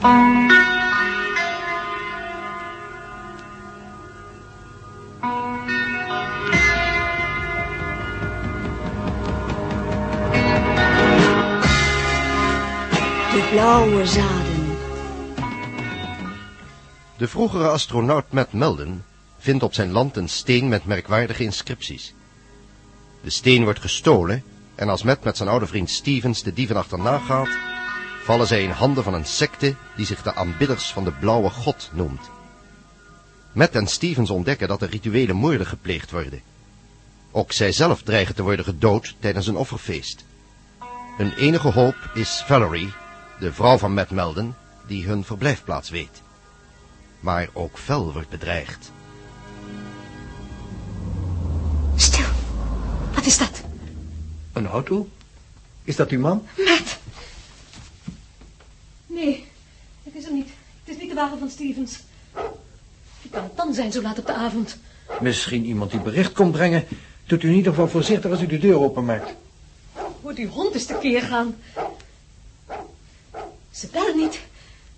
De blauwe zaden. De vroegere astronaut Matt Melden vindt op zijn land een steen met merkwaardige inscripties. De steen wordt gestolen en als Matt met zijn oude vriend Stevens de dieven achterna gaat, vallen zij in handen van een secte die zich de aanbidders van de blauwe god noemt. Matt en Stevens ontdekken dat er rituele moorden gepleegd worden. Ook zij zelf dreigen te worden gedood tijdens een offerfeest. Hun enige hoop is Valerie, de vrouw van Matt Melden, die hun verblijfplaats weet. Maar ook Vel wordt bedreigd. Stil. Wat is dat? Een auto? Is dat uw man? Matt. Nee, het is hem niet. Het is niet de wagen van Stevens. Wie kan het dan zijn zo laat op de avond? Misschien iemand die bericht komt brengen. Doet u in ieder geval voorzichtig als u de deur openmaakt. Hoort die hond eens tekeer gaan. Ze bellen niet.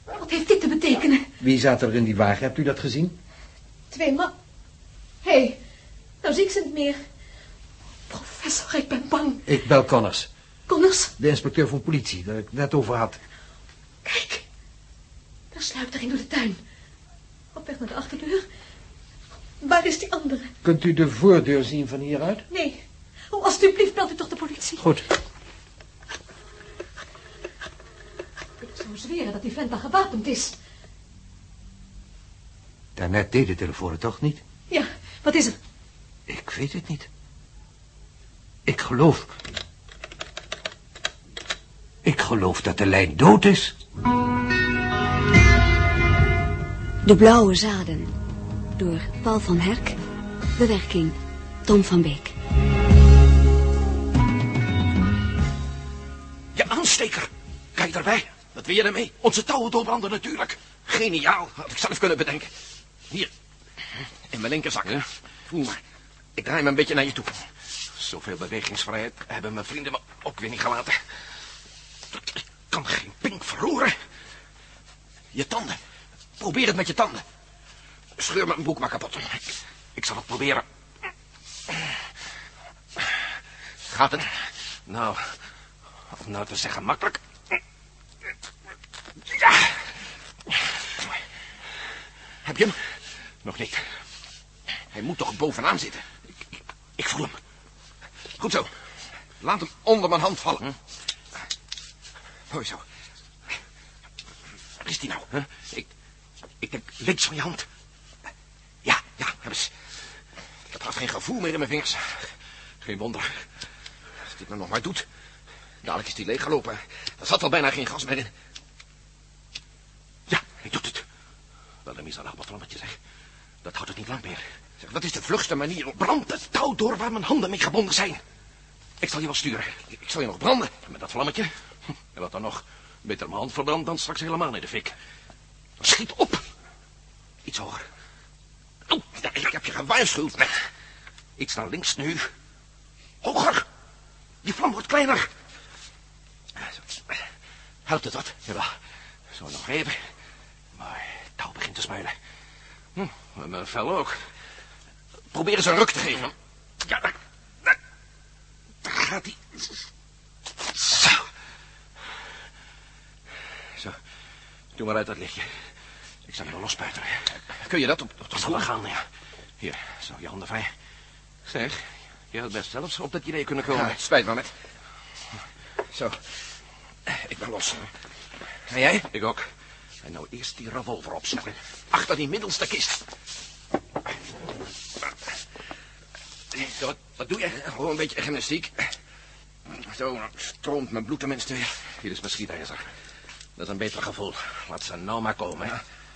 Wat heeft dit te betekenen? Wie zaten er in die wagen? Hebt u dat gezien? Twee man... Hé, hey, nou zie ik ze niet meer. Professor, ik ben bang. Ik bel Connors. Connors, De inspecteur van politie, daar ik het net over had. Kijk. Daar sluipt er een door de tuin. Op weg naar de achterdeur. Waar is die andere? Kunt u de voordeur zien van hieruit? Nee. Oh, alstublieft, belt u toch de politie. Goed. Ik zou zweren dat die vent daar gewapend is. Daarnet deed de telefoon het toch niet? Ja, wat is er? Ik weet het niet. Ik geloof... Ik geloof dat de lijn dood is. De blauwe zaden. Door Paul van Herk. Bewerking Tom van Beek. Je aansteker. Kijk daarbij. Wat wil je ermee? Onze touwen doorbranden natuurlijk. Geniaal. Had ik zelf kunnen bedenken. Hier. In mijn linkerzak. Hè? Voel maar. Ik draai me een beetje naar je toe. Zoveel bewegingsvrijheid hebben mijn vrienden me ook weer niet gelaten. Ik kan geen pink verroeren. Je tanden. Probeer het met je tanden. Scheur mijn broek maar kapot. Ik, zal het proberen. Gaat het? Nou, om nou te zeggen makkelijk. Ja. Heb je hem? Nog niet. Hij moet toch bovenaan zitten. Ik, ik, ik voel hem. Goed zo. Laat hem onder mijn hand vallen. Mooi zo. Waar is die nou? Huh? Ik, ik denk links van je hand. Ja, ja, heb eens. Ik heb haast geen gevoel meer in mijn vingers. Geen wonder. Als dit me nog maar doet. Dadelijk is die leeggelopen. Er zat al bijna geen gas meer in. Ja, hij doet het. Wel een miserabel vlammetje, zeg. Dat houdt het niet lang meer. Zeg, dat is de vlugste manier. Brand het touw door waar mijn handen mee gebonden zijn. Ik zal je wel sturen. Ik ik zal je nog branden met dat vlammetje. En wat dan nog? Beter mijn hand verbrand dan straks helemaal in de fik. Schiet op. Iets hoger. Oh, ik heb je gewaarschuwd met. Iets naar links nu. Hoger. Die vlam wordt kleiner. Helpt het wat? Jawel. Zo nog even. Maar het touw begint te smuilen. Hm, mijn vel ook. Probeer eens een ruk te geven. Ja, daar, daar, daar gaat hij. Doe maar uit dat lichtje. Ik zal je wel. Kun je dat op, op de vloer gaan? Ja. Hier, zo, je handen vrij. Zeg, je had best zelfs op dat idee kunnen komen. Ja, spijt me met. Zo. Ik ben los. En jij? Ik ook. En nou eerst die revolver opzoeken. Achter die middelste kist. Wat, wat doe je? Gewoon een beetje gymnastiek. Zo, stroomt mijn bloed tenminste weer. Hier is mijn schietijzer. Dat is een beter gevoel. Laat ze nou maar komen.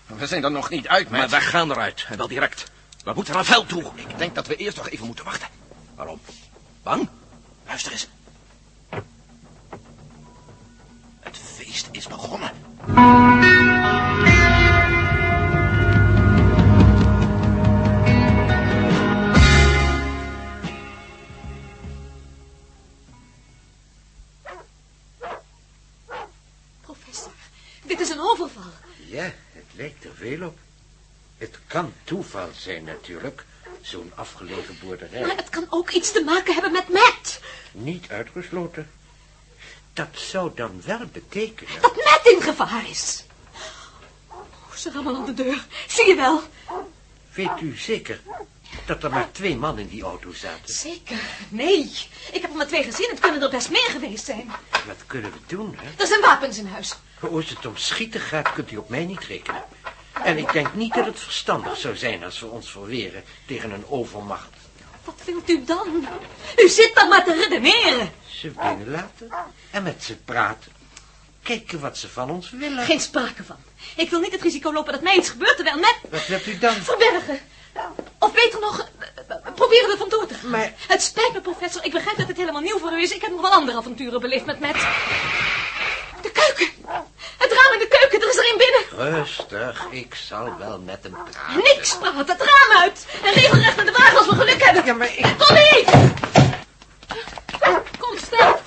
We zijn er nog niet uit, Maar met. wij gaan eruit. En wel direct. We moeten naar veld toe. Ik denk dat we eerst nog even moeten wachten. Waarom? Bang? Luister eens. Het feest is begonnen. Veel op. Het kan toeval zijn natuurlijk, zo'n afgelegen boerderij. Maar het kan ook iets te maken hebben met Matt. Niet uitgesloten. Dat zou dan wel betekenen... Dat Matt in gevaar is. Oh, ze rammen aan de deur. Zie je wel? Weet u zeker dat er maar twee mannen in die auto zaten? Zeker. Nee. Ik heb er maar twee gezien. Het kunnen er best meer geweest zijn. Wat kunnen we doen, hè? Er zijn wapens in huis. Als het om schieten gaat, kunt u op mij niet rekenen. En ik denk niet dat het verstandig zou zijn als we ons verweren tegen een overmacht. Wat wilt u dan? U zit dan maar te redeneren. Ze binnenlaten en met ze praten. Kijken wat ze van ons willen. Geen sprake van. Ik wil niet het risico lopen dat mij iets gebeurt terwijl net... Wat wilt u dan? Verbergen. Of beter nog, eh, proberen er vandoor te gaan. Maar- Het spijt me, professor. Ik begrijp dat het helemaal nieuw voor u is. Ik heb nog wel andere avonturen beleefd met Matt. Keuken. Het raam in de keuken. Er is er een binnen. Rustig, ik zal wel met hem praten. Niks praten. Het raam uit. En regelrecht naar de wagen als we geluk hebben. Ja, maar ik... Tommy! Kom, snel.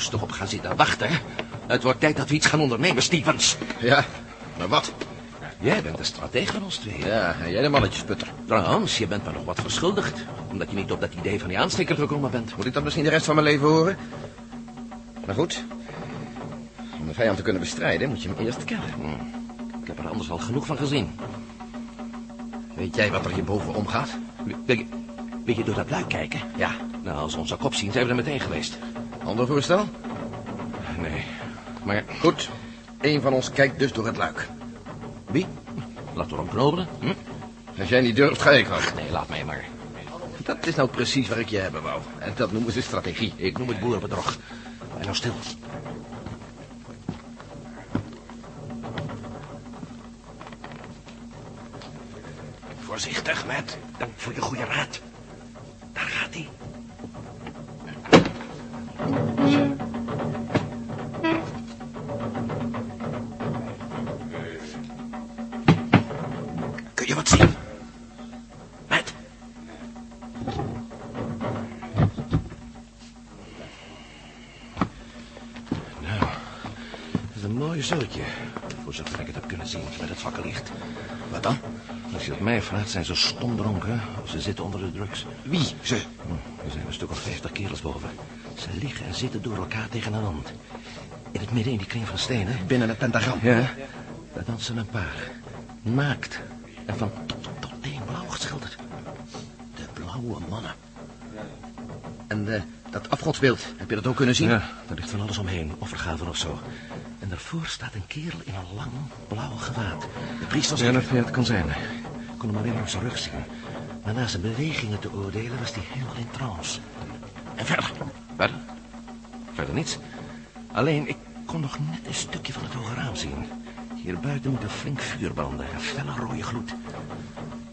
Rustig op gaan zitten wachten, hè? Het wordt tijd dat we iets gaan ondernemen, Stevens. Ja, maar wat? Jij bent de stratege van ons twee. Ja, en jij de mannetjesputter. Trouwens, je bent me nog wat verschuldigd. Omdat je niet op dat idee van die aansteker gekomen bent. Moet ik dat misschien de rest van mijn leven horen? Maar goed. Om de vijand te kunnen bestrijden, moet je hem eerst kennen. Ik heb er anders al genoeg van gezien. Weet jij wat er hierboven omgaat? Wil je, wil je door dat luik kijken? Ja. Nou, als we onze kop zien, zijn we er meteen geweest. Ander voorstel? Nee. Maar Goed. Eén van ons kijkt dus door het luik. wie? Laten we erom knobelen. Hm? Als jij niet durft, ga ik wel. Nee, laat mij maar. Dat is nou precies waar ik je hebben wou. En dat noemen ze strategie. Ik noem het boerenbedrog. En nou stil. Voorzichtig, Matt. Dank voor je goede raad. Voor zover ik het heb kunnen zien met het vakkenlicht. Wat dan? Als je het mij vraagt, zijn ze stomdronken of ze zitten onder de drugs. Wie? Ze. Hm, Er zijn een stuk of vijftig kerels boven. Ze liggen en zitten door elkaar tegen een wand. In het midden in die kring van stenen. Binnen het pentagram. Ja, daar dansen een paar. Naakt. En van top tot teen blauw geschilderd. De blauwe mannen. En eh, dat afgodsbeeld, heb je dat ook kunnen zien? Ja, daar ligt van alles omheen. Offergaven of zo. En daarvoor staat een kerel in een lang blauw gewaad. De priester dat, ja, dat kan zijn. Ik kon hem alleen langs zijn rug zien. Maar na zijn bewegingen te oordelen was hij helemaal in trance. En verder? Verder? Verder niets. Alleen, ik kon nog net een stukje van het hoge raam zien. Hier buiten moet een flink vuur branden. Een felle rode gloed.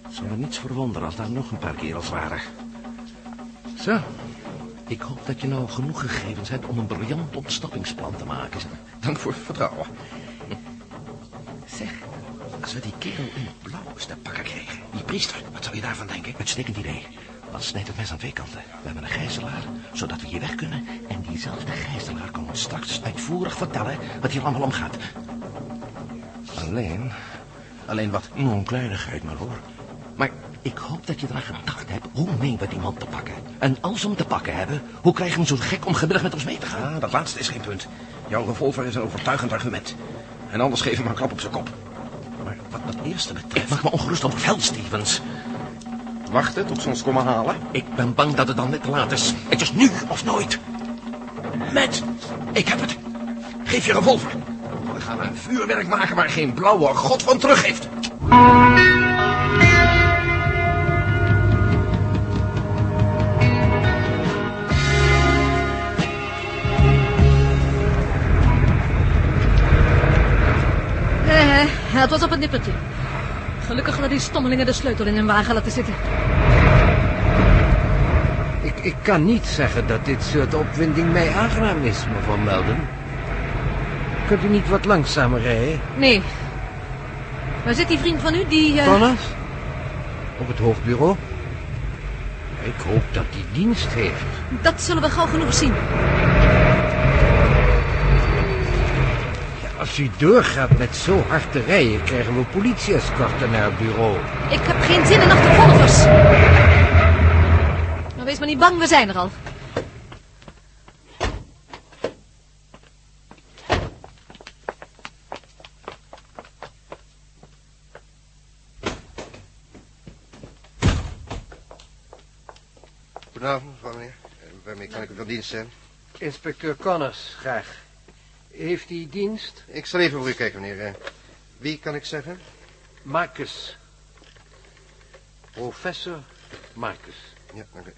Het zou me niets verwonderen als daar nog een paar kerels waren. Zo. Ik hoop dat je nou genoeg gegevens hebt om een briljant ontsnappingsplan te maken. Dank voor het vertrouwen. Zeg, als we die kerel in het blauw eens te pakken krijgen. Die priester, wat zou je daarvan denken? Uitstekend idee. Dan snijdt het mes aan twee kanten. We hebben een gijzelaar, zodat we hier weg kunnen. En diezelfde gijzelaar kan ons straks uitvoerig vertellen wat hier allemaal omgaat. Alleen, Alleen wat? een kleinigheid maar hoor. Maar ik hoop dat je eraan gedacht hebt, hoe nemen we die man te pakken? En als we hem te pakken hebben, hoe krijgen we hem zo gek om gewillig met ons mee te gaan? Ah, dat laatste is geen punt. Jouw revolver is een overtuigend argument. En anders geef hem een klap op zijn kop. Maar wat dat eerste betreft... Maak me ongerust op veld, Stevens. Wachten tot ze ons komen halen. Ik ben bang dat het dan net te laat is. Het is nu of nooit. Met, ik heb het. Geef je revolver. We gaan een vuurwerk maken waar geen blauwe god van teruggeeft. Ja, Gelukkig hadden die stommelingen de sleutel in hun wagen laten zitten. Ik, ik kan niet zeggen dat dit soort opwinding mij aangenaam is, mevrouw Melden. Kunt u niet wat langzamer rijden? Nee. Waar zit die vriend van u, die... eh, Connors? Op het hoofdbureau? Ik hoop dat hij dienst heeft. Dat zullen we gauw genoeg zien. Als u doorgaat met zo hard te rijden, krijgen we politie-escorten naar het bureau. Ik heb geen zin in achtervolgers. Maar wees maar niet bang, we zijn er al. Goedenavond, mevrouw meneer. Eh, Waarmee kan ik u van dienst zijn? Inspecteur Connors, graag. Heeft hij dienst? Ik zal even voor u kijken, meneer. Eh, Wie kan ik zeggen? Marcus. Professor Marcus. Ja, dank u.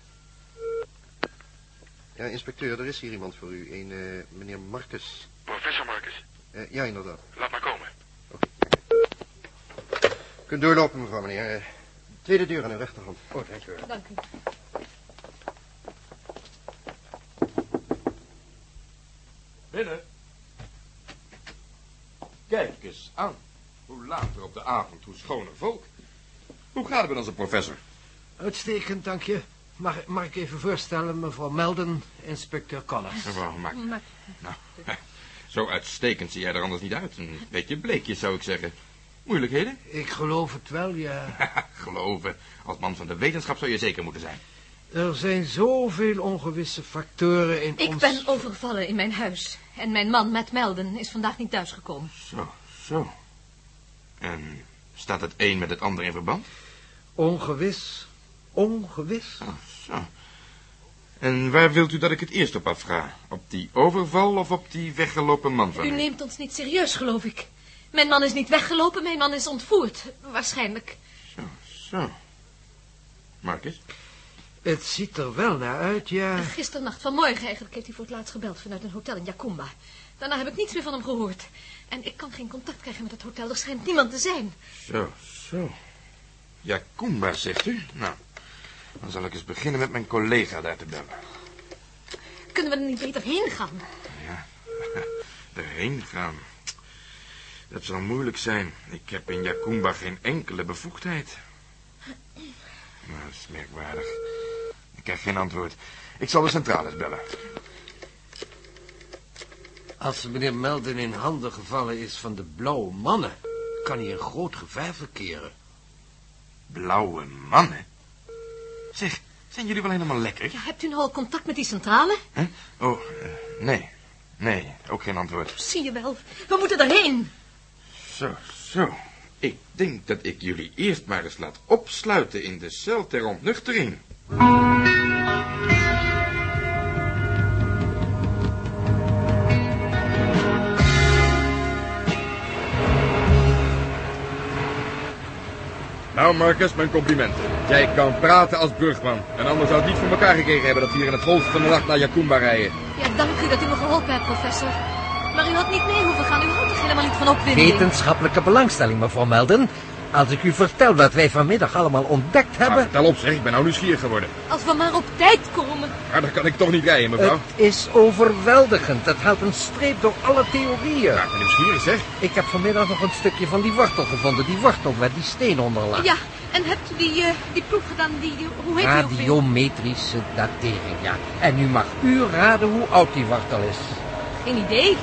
Ja, inspecteur, er is hier iemand voor u. Een eh, meneer Marcus. Professor Marcus, Eh, ja, inderdaad. laat maar komen. U kunt doorlopen, mevrouw meneer. Tweede deur aan uw rechterhand. Oh, dank u wel. Dank u. Binnen. Kijk eens aan. Hoe later op de avond, hoe schoner volk. Hoe gaat het met onze professor? Uitstekend, dank je. Mag, mag ik even voorstellen, mevrouw Melden, inspecteur Connors. Mevrouw. Maar Nou, zo uitstekend zie jij er anders niet uit. Een beetje bleekjes, zou ik zeggen. Moeilijkheden? Ik geloof het wel, ja. Geloven. Als man van de wetenschap zou je zeker moeten zijn. Er zijn zoveel ongewisse factoren in ik ons... ben overvallen in mijn huis. En mijn man, Matt Melden, is vandaag niet thuisgekomen. Zo, zo. En staat het een met het ander in verband? Ongewis. Ongewis. Oh, zo. En waar wilt u dat ik het eerst op afga? Op die overval of op die weggelopen man van U u? neemt ons niet serieus, geloof ik. Mijn man is niet weggelopen, mijn man is ontvoerd. Waarschijnlijk. Zo, zo. Marcus? Het ziet er wel naar uit, ja. Gisternacht vanmorgen eigenlijk heeft hij voor het laatst gebeld vanuit een hotel in Jacumba. Daarna heb ik niets meer van hem gehoord. En ik kan geen contact krijgen met het hotel. Er schijnt niemand te zijn. Zo, zo. Ja, zegt u? Nou, dan zal ik eens beginnen met mijn collega daar te bellen. Kunnen we er niet beter heen gaan? Ja, erheen gaan. Dat zal moeilijk zijn. Ik heb in Jakumba geen enkele bevoegdheid. Nou, dat is merkwaardig. Ik krijg geen antwoord. Ik zal de centrales bellen. Als meneer Melden in handen gevallen is van de blauwe mannen... kan hij in groot gevaar verkeren. Blauwe mannen? Zeg, zijn jullie wel helemaal lekker? Ja, hebt u nou al contact met die centrale? Huh? Oh, eh, nee. Nee, ook geen antwoord. Zie je wel. We moeten erheen. Zo, zo. Ik denk dat ik jullie eerst maar eens laat opsluiten in de cel ter ontnuchtering. Marcus, mijn complimenten. Jij kan praten als burgman. En anders zou het niet voor elkaar gekregen hebben dat we hier in het holst van de nacht naar Jakumba rijden. Ja, dank u dat u me geholpen hebt, professor. Maar u had niet mee hoeven gaan. U houdt toch helemaal niet van opwinding? Wetenschappelijke belangstelling, mevrouw Melden. Als ik u vertel wat wij vanmiddag allemaal ontdekt Nou, hebben... vertel op zeg, ik ben nou nieuwsgierig geworden. Als we maar op tijd komen. Maar dan kan ik toch niet rijden, mevrouw. Het is overweldigend. Het haalt een streep door alle theorieën. Ja, ik ben nieuwsgierig zeg. Ik heb vanmiddag nog een stukje van die wortel gevonden. Die wortel waar die steen onder lag. Ja, en hebt u die, eh, die proef gedaan, die, hoe heet? Radiometrische datering, ja. En nu mag u raden hoe oud die wortel is. Geen idee.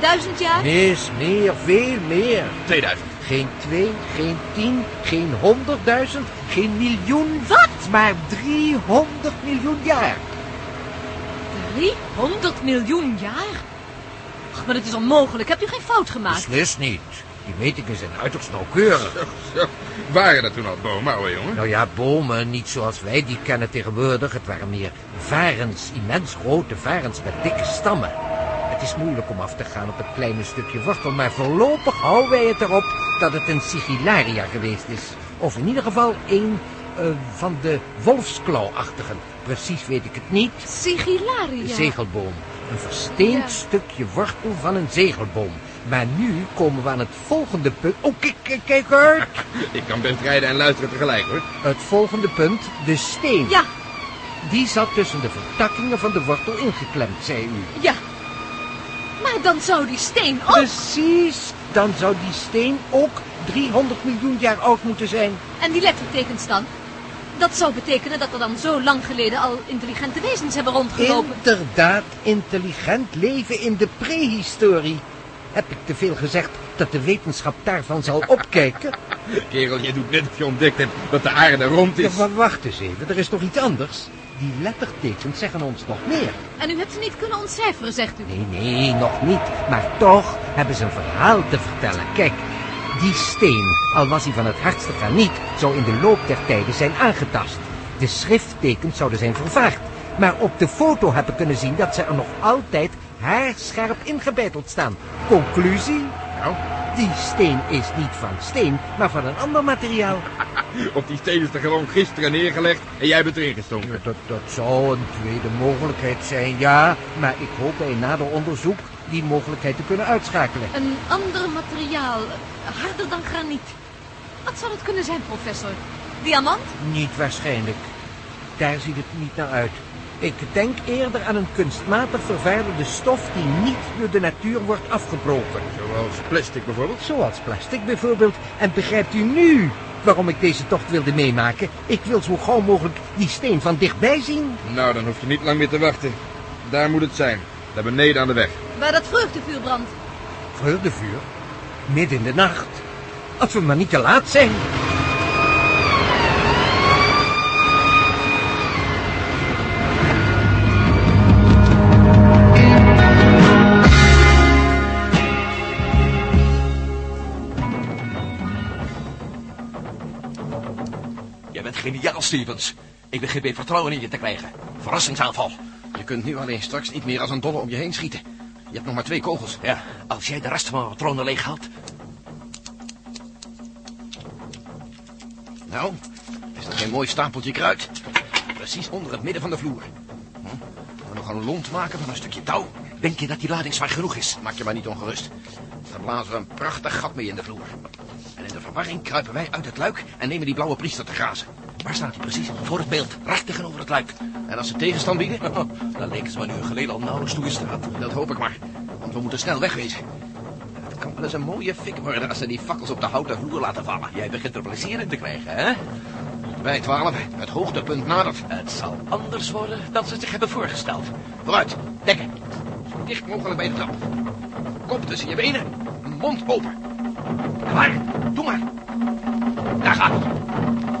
Duizend jaar? Mis, meer, veel meer. 2000. Geen twee, geen tien, geen honderdduizend, geen miljoen. Wat? Maar 300 miljoen jaar. 300 miljoen jaar? Ach, maar dat is onmogelijk. Hebt u geen fout gemaakt? Beslist niet. Die metingen zijn uiterst nauwkeurig. Zo, zo. Waren er toen al bomen, ouwe jongen? Nou ja, bomen, niet zoals wij die kennen tegenwoordig. Het waren meer varens, immens grote varens met dikke stammen. Het is moeilijk om af te gaan op het kleine stukje wortel, maar voorlopig houden wij het erop dat het een sigillaria geweest is. Of in ieder geval een eh, van de wolfsklauwachtigen. Precies weet ik het niet. Sigillaria. Zegelboom. Een versteend Ja. stukje wortel van een zegelboom. Maar nu komen we aan het volgende punt. Oh, kijk, kijk, kijk uit. Ik kan best rijden en luisteren tegelijk, hoor. Het volgende punt, de steen. Ja, Die zat tussen de vertakkingen van de wortel ingeklemd, zei u. ja. Maar dan zou die steen ook... Precies. Dan zou die steen ook 300 miljoen jaar oud moeten zijn. En die lettertekens dan? Dat zou betekenen dat er dan zo lang geleden al intelligente wezens hebben rondgelopen. Inderdaad, intelligent leven in de prehistorie. Heb ik te veel gezegd dat de wetenschap daarvan zal opkijken? Kerel, je doet net of je ontdekt hebt dat de aarde rond Ja, is. maar wacht eens even, er is nog iets anders. Die lettertekens zeggen ons nog meer. En u hebt ze niet kunnen ontcijferen, zegt u. Nee, nee, nog niet. Maar toch hebben ze een verhaal te vertellen. Kijk, die steen, al was hij van het hardste graniet, zou in de loop der tijden zijn aangetast. De schrifttekens zouden zijn vervaagd. Maar op de foto heb ik kunnen zien dat ze er nog altijd haarscherp ingebeiteld staan. Conclusie? Nou, Die steen is niet van steen, maar van een ander materiaal. of die steen is er gewoon gisteren neergelegd en jij bent erin gestonken. Dat, dat zou een tweede mogelijkheid zijn, ja. Maar ik hoop bij nader onderzoek die mogelijkheid te kunnen uitschakelen. Een ander materiaal, harder dan graniet. Wat zou dat kunnen zijn, professor? Diamant? Niet waarschijnlijk. Daar ziet het niet naar uit. Ik denk eerder aan een kunstmatig vervaardigde stof die niet door de natuur wordt afgebroken. Zoals plastic bijvoorbeeld. Zoals plastic bijvoorbeeld. En begrijpt u nu waarom ik deze tocht wilde meemaken? Ik wil zo gauw mogelijk die steen van dichtbij zien. Nou, dan hoef je niet lang meer te wachten. Daar moet het zijn. Daar beneden aan de weg. Waar dat vreugdevuur brandt. Vreugdevuur. Midden in de nacht. Als we maar niet te laat zijn. Stevens. Ik begin weer vertrouwen in je te krijgen. Verrassingsaanval. Je kunt nu alleen straks niet meer als een dolle om je heen schieten. Je hebt nog maar twee kogels. Ja, als jij de rest van mijn patronen leeghaalt... Nou, is dat geen mooi stapeltje kruid? Precies onder het midden van de vloer. Hm? Gaan we nog een lont maken van een stukje touw? Denk je dat die lading zwaar genoeg is? Maak je maar niet ongerust. Daar blazen we een prachtig gat mee in de vloer. En in de verwarring kruipen wij uit het luik en nemen die blauwe priester te grazen. Waar staat hij precies? Voor het beeld, recht tegenover het luik. En als ze tegenstand bieden, Dan leken ze me nu een geleden al nauwelijks toe in staat. dat hoop ik maar. Want we moeten snel wegwezen. Het kan wel eens een mooie fik worden als ze die fakkels op de houten vloer laten vallen. Jij begint er plezier in te krijgen, hè? Wij twaalf, het hoogtepunt nadert. Het zal anders worden dan ze zich hebben voorgesteld. Vooruit, dekken. Zo dicht mogelijk bij de trap. Kop tussen je benen, mond open. Klaar, doe maar. Daar gaat hij.